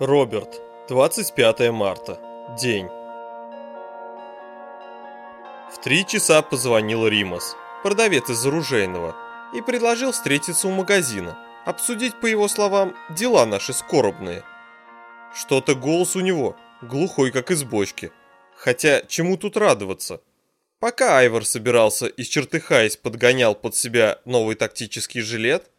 Роберт, 25 марта. День. В три часа позвонил Римас, продавец из оружейного, и предложил встретиться у магазина, обсудить, по его словам, дела наши скорбные. Что-то голос у него, глухой, как из бочки. Хотя, чему тут радоваться? Пока Айвор собирался и, чертыхаясь, подгонял под себя новый тактический жилет,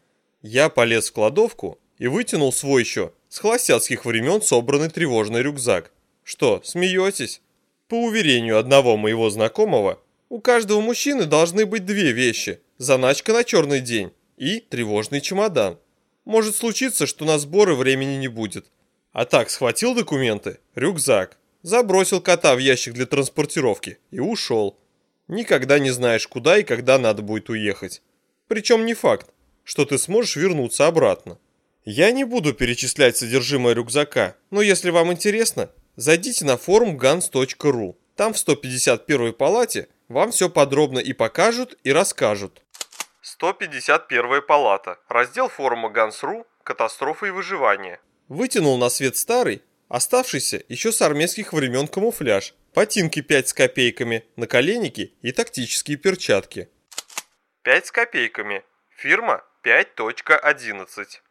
я полез в кладовку и вытянул свой еще с холостяцких времен собранный тревожный рюкзак. Что, смеетесь? По уверению одного моего знакомого, у каждого мужчины должны быть две вещи – заначка на черный день и тревожный чемодан. Может случиться, что на сборы времени не будет. А так, схватил документы, рюкзак, забросил кота в ящик для транспортировки и ушел. Никогда не знаешь, куда и когда надо будет уехать. Причем не факт, что ты сможешь вернуться обратно. Я не буду перечислять содержимое рюкзака, но если вам интересно, зайдите на форум guns.ru. Там в 151 палате вам все подробно и покажут, и расскажут. 151 палата. Раздел форума Guns.ru «Катастрофа и выживание». Вытянул на свет старый, оставшийся еще с армейских времен камуфляж, ботинки 5 с копейками, наколенники и тактические перчатки. 5 с копейками. Фирма 5.11.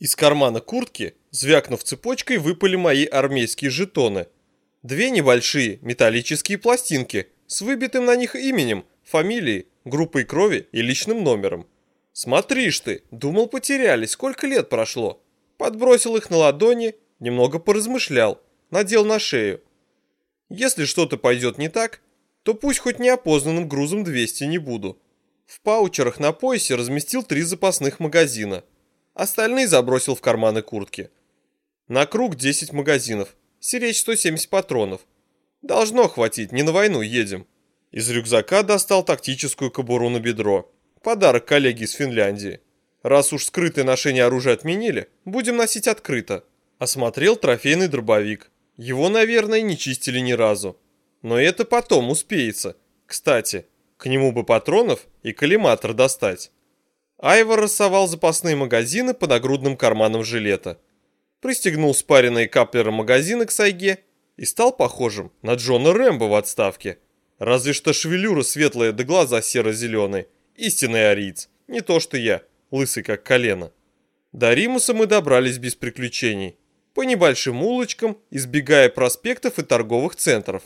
Из кармана куртки, звякнув цепочкой, выпали мои армейские жетоны. Две небольшие металлические пластинки с выбитым на них именем, фамилией, группой крови и личным номером. Смотришь ты, думал потеряли, сколько лет прошло. Подбросил их на ладони, немного поразмышлял, надел на шею. Если что-то пойдет не так, то пусть хоть неопознанным грузом 200 не буду. В паучерах на поясе разместил три запасных магазина – Остальные забросил в карманы куртки. На круг 10 магазинов. Сиречь 170 патронов. Должно хватить, не на войну едем. Из рюкзака достал тактическую кобуру на бедро. Подарок коллеге из Финляндии. Раз уж скрытое ношение оружия отменили, будем носить открыто. Осмотрел трофейный дробовик. Его, наверное, не чистили ни разу. Но это потом успеется. Кстати, к нему бы патронов и коллиматор достать. Айвор рассовал запасные магазины под огрудным карманом жилета. Пристегнул спаренные каплеры магазины к сайге и стал похожим на Джона Рэмбо в отставке. Разве что шевелюра светлая да глаза серо-зеленые. Истинный ариец. Не то что я, лысый как колено. До Римуса мы добрались без приключений. По небольшим улочкам, избегая проспектов и торговых центров.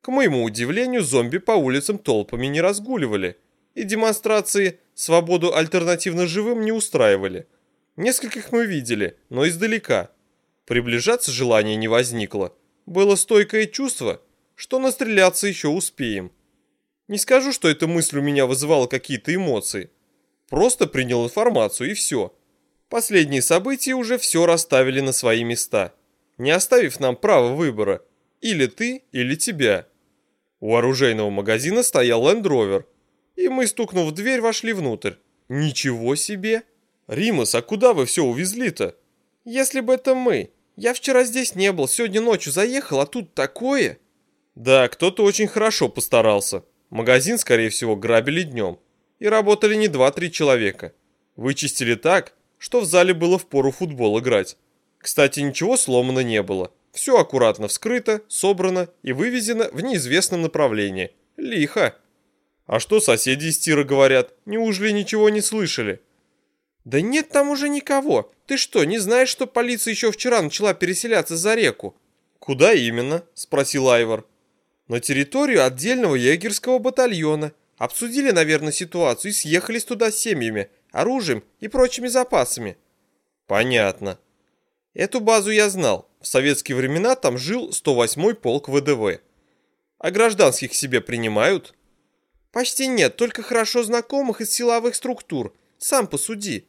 К моему удивлению, зомби по улицам толпами не разгуливали – и демонстрации свободу альтернативно живым не устраивали. Нескольких мы видели, но издалека. Приближаться желания не возникло. Было стойкое чувство, что настреляться еще успеем. Не скажу, что эта мысль у меня вызывала какие-то эмоции. Просто принял информацию и все. Последние события уже все расставили на свои места, не оставив нам права выбора. Или ты, или тебя. У оружейного магазина стоял Land Rover – и мы, стукнув в дверь, вошли внутрь. Ничего себе! Римас, а куда вы все увезли-то? Если бы это мы. Я вчера здесь не был, сегодня ночью заехал, а тут такое. Да, кто-то очень хорошо постарался. Магазин, скорее всего, грабили днем. И работали не два-три человека. Вычистили так, что в зале было впору футбол играть. Кстати, ничего сломано не было. Все аккуратно вскрыто, собрано и вывезено в неизвестном направлении. Лихо. А что соседи из тира говорят? Неужели ничего не слышали? Да нет там уже никого. Ты что, не знаешь, что полиция еще вчера начала переселяться за реку? Куда именно? Спросил Айвор. На территорию отдельного егерского батальона. Обсудили, наверное, ситуацию и съехались туда с семьями, оружием и прочими запасами. Понятно. Эту базу я знал. В советские времена там жил 108-й полк ВДВ. А гражданских себе принимают? «Почти нет, только хорошо знакомых из силовых структур. Сам посуди».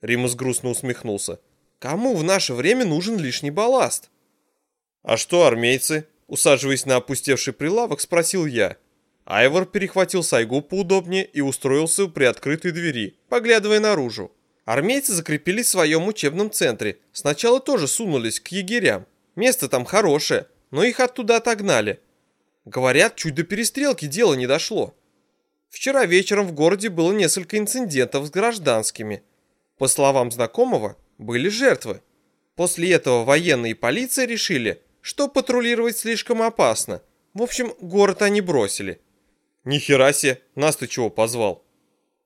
Римус грустно усмехнулся. «Кому в наше время нужен лишний балласт?» «А что армейцы?» Усаживаясь на опустевший прилавок, спросил я. Айвор перехватил сайгу поудобнее и устроился у приоткрытой двери, поглядывая наружу. Армейцы закрепились в своем учебном центре. Сначала тоже сунулись к егерям. Место там хорошее, но их оттуда отогнали. Говорят, чуть до перестрелки дело не дошло. Вчера вечером в городе было несколько инцидентов с гражданскими. По словам знакомого, были жертвы. После этого военные и полиция решили, что патрулировать слишком опасно. В общем, город они бросили. Ни хера себе, нас ты чего позвал?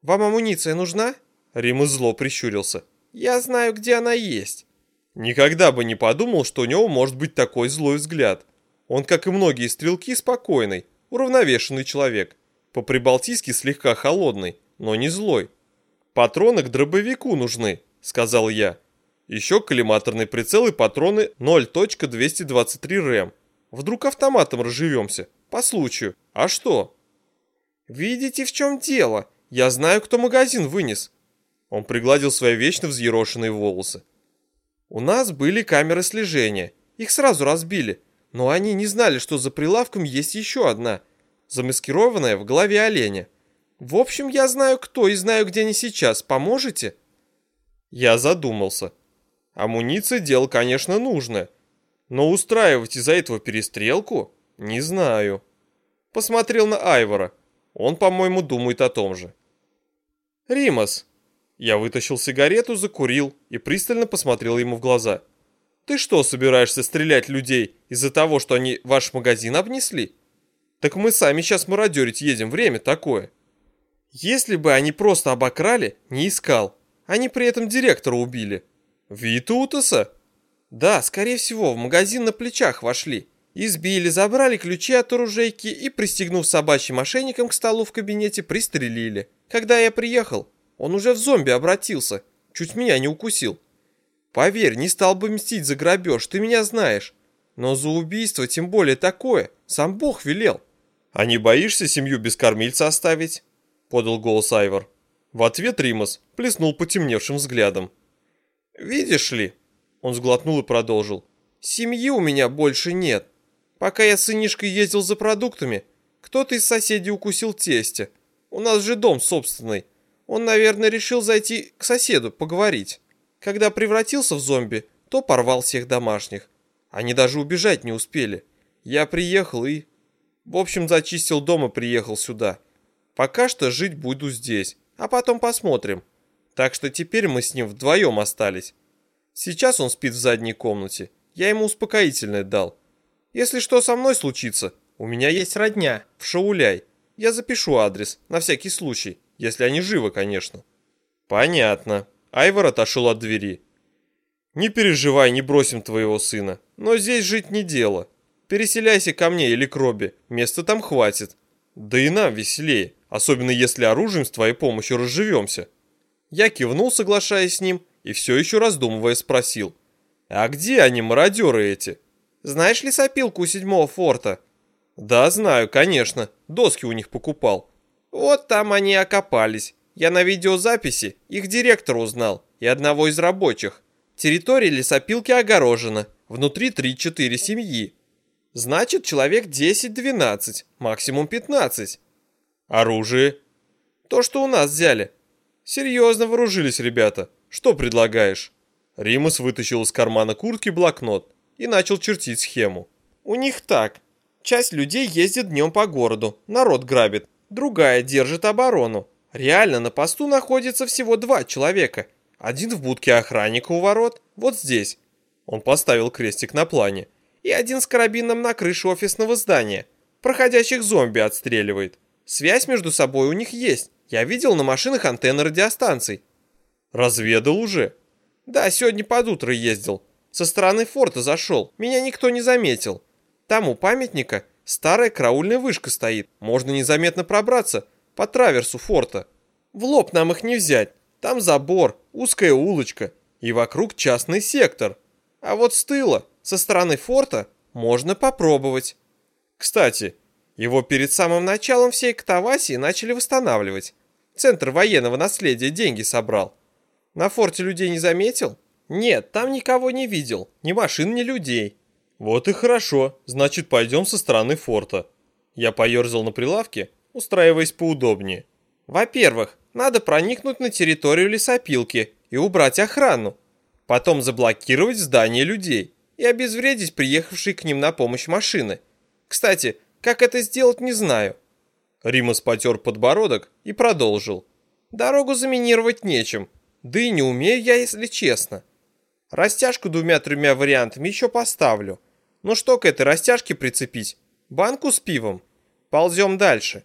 Вам амуниция нужна? Римас зло прищурился. Я знаю, где она есть. Никогда бы не подумал, что у него может быть такой злой взгляд. Он, как и многие стрелки, спокойный, уравновешенный человек. По-прибалтийски слегка холодный, но не злой. «Патроны к дробовику нужны», — сказал я. Еще коллиматорный прицел и патроны 0.223 рэм. Вдруг автоматом разживемся. По случаю. А что? Видите, в чем дело? Я знаю, кто магазин вынес. Он пригладил свои вечно взъерошенные волосы. У нас были камеры слежения. Их сразу разбили. Но они не знали, что за прилавком есть еще одна, замаскированная в голове оленя. В общем, я знаю, кто и знаю, где они сейчас. Поможете? Я задумался. Амуниция дело, конечно, нужно. Но устраивать из-за этого перестрелку? Не знаю. Посмотрел на Айвора. Он, по-моему, думает о том же. Римас. Я вытащил сигарету, закурил и пристально посмотрел ему в глаза. Ты что, собираешься стрелять людей из-за того, что они ваш магазин обнесли? Так мы сами сейчас мародерить едем, время такое. Если бы они просто обокрали, не искал. Они при этом директора убили. Витутаса? Да, скорее всего, в магазин на плечах вошли. Избили, забрали ключи от оружейки и, пристегнув собачьим мошенником к столу в кабинете, пристрелили. Когда я приехал, он уже в зомби обратился. Чуть меня не укусил. Поверь, не стал бы мстить за грабеж, ты меня знаешь. Но за убийство, тем более такое, сам Бог велел. А не боишься семью без кормильца оставить? Подал голос Айвор. В ответ Римас плеснул потемневшим взглядом. «Видишь ли?» Он сглотнул и продолжил. «Семьи у меня больше нет. Пока я с сынишкой ездил за продуктами, кто-то из соседей укусил тестя. У нас же дом собственный. Он, наверное, решил зайти к соседу поговорить. Когда превратился в зомби, то порвал всех домашних. Они даже убежать не успели. Я приехал и... В общем, зачистил дом и приехал сюда. Пока что жить буду здесь, а потом посмотрим. Так что теперь мы с ним вдвоем остались. Сейчас он спит в задней комнате. Я ему успокоительное дал. Если что со мной случится, у меня есть родня в Шауляй. Я запишу адрес, на всякий случай, если они живы, конечно. Понятно. Айвор отошел от двери. Не переживай, не бросим твоего сына. Но здесь жить не дело. Переселяйся ко мне или к Робби, места там хватит. Да и нам веселее, особенно если оружием с твоей помощью разживемся. Я кивнул, соглашаясь с ним, и все еще раздумывая спросил. «А где они, мародеры эти?» «Знаешь ли сопилку у седьмого форта?» «Да, знаю, конечно. Доски у них покупал». «Вот там они окопались. Я на видеозаписи их директора узнал и одного из рабочих. Территория лесопилки огорожена, внутри 3-4 семьи. Значит, человек 10-12, максимум 15. Оружие? То, что у нас взяли. Серьезно вооружились ребята. Что предлагаешь? Римус вытащил из кармана куртки блокнот и начал чертить схему. У них так. Часть людей ездит днем по городу, народ грабит. Другая держит оборону. Реально на посту находится всего два человека. Один в будке охранника у ворот, вот здесь. Он поставил крестик на плане. И один с карабином на крыше офисного здания. Проходящих зомби отстреливает. Связь между собой у них есть. Я видел на машинах антенны радиостанций. Разведал уже? Да, сегодня под утро ездил. Со стороны форта зашел. Меня никто не заметил. Там у памятника старая караульная вышка стоит. Можно незаметно пробраться по траверсу форта. В лоб нам их не взять. Там забор, узкая улочка и вокруг частный сектор. А вот с тыла, со стороны форта, можно попробовать. Кстати, его перед самым началом всей Катавасии начали восстанавливать. Центр военного наследия деньги собрал. На форте людей не заметил? Нет, там никого не видел. Ни машин, ни людей. Вот и хорошо. Значит, пойдем со стороны форта. Я поерзал на прилавке, устраиваясь поудобнее. Во-первых, надо проникнуть на территорию лесопилки и убрать охрану. Потом заблокировать здание людей и обезвредить приехавшие к ним на помощь машины. Кстати, как это сделать, не знаю. Римас потер подбородок и продолжил. Дорогу заминировать нечем, да и не умею я, если честно. Растяжку двумя-тремя вариантами еще поставлю. Ну что к этой растяжке прицепить? Банку с пивом? Ползем дальше.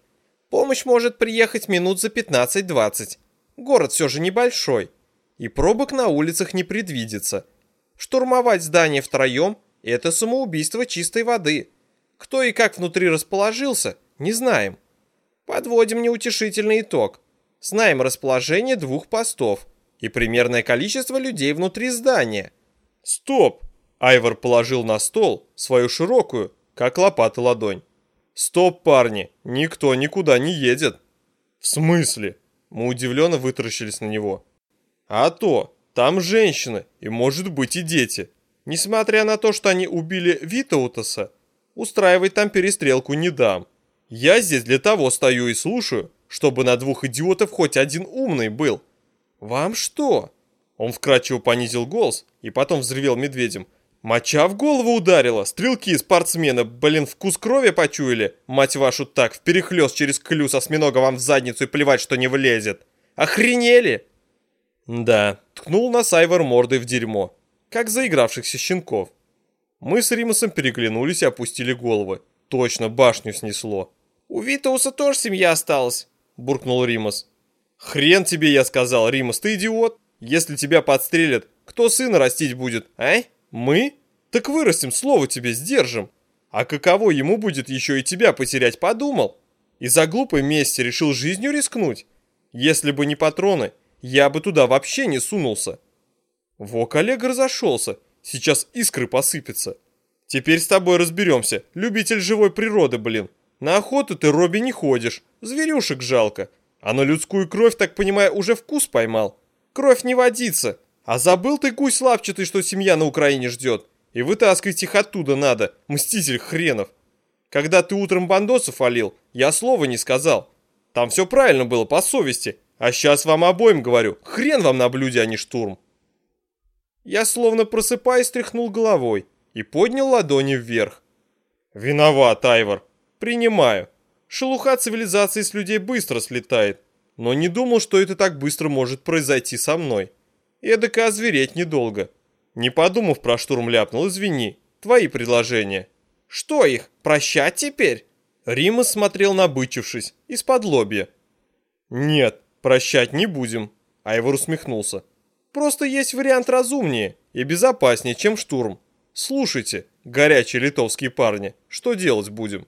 Помощь может приехать минут за 15-20. Город все же небольшой. И пробок на улицах не предвидится. Штурмовать здание втроем – это самоубийство чистой воды. Кто и как внутри расположился, не знаем. Подводим неутешительный итог. Знаем расположение двух постов и примерное количество людей внутри здания. Стоп! Айвор положил на стол свою широкую, как лопата ладонь. Стоп, парни, никто никуда не едет. В смысле? Мы удивленно вытаращились на него. А то, там женщины и, может быть, и дети. Несмотря на то, что они убили Витаутаса, устраивать там перестрелку не дам. Я здесь для того стою и слушаю, чтобы на двух идиотов хоть один умный был. Вам что? Он вкрадчиво понизил голос и потом взревел медведем. Моча в голову ударила, стрелки спортсмена, блин, вкус крови почуяли, мать вашу так, вперехлёст через клюз осьминога вам в задницу и плевать, что не влезет. Охренели? Да, ткнул нас Айвор мордой в дерьмо, как заигравшихся щенков. Мы с Римасом переглянулись и опустили головы. Точно, башню снесло. «У Витауса тоже семья осталась», — буркнул Римас. «Хрен тебе, я сказал, Римас, ты идиот. Если тебя подстрелят, кто сына растить будет, а? Мы? Так вырастем, слово тебе сдержим. А каково ему будет еще и тебя потерять, подумал? Из-за глупой мести решил жизнью рискнуть? Если бы не патроны, я бы туда вообще не сунулся». Во, коллега разошелся, сейчас искры посыпятся. Теперь с тобой разберемся, любитель живой природы, блин. На охоту ты, Робби, не ходишь, зверюшек жалко. А на людскую кровь, так понимаю, уже вкус поймал. Кровь не водится. А забыл ты, гусь лапчатый, что семья на Украине ждет. И вытаскивать их оттуда надо, мститель хренов. Когда ты утром бандосов валил, я слова не сказал. Там все правильно было, по совести. А сейчас вам обоим говорю, хрен вам на блюде, а не штурм. Я словно просыпаясь тряхнул головой и поднял ладони вверх. Виноват, Айвор. Принимаю. Шелуха цивилизации с людей быстро слетает, но не думал, что это так быстро может произойти со мной. Эдак озвереть недолго. Не подумав про штурм ляпнул, извини, твои предложения. Что их, прощать теперь? Римас смотрел набычившись, из-под лобья. Нет, прощать не будем, Айвор усмехнулся. Просто есть вариант разумнее и безопаснее, чем штурм. Слушайте, горячие литовские парни, что делать будем?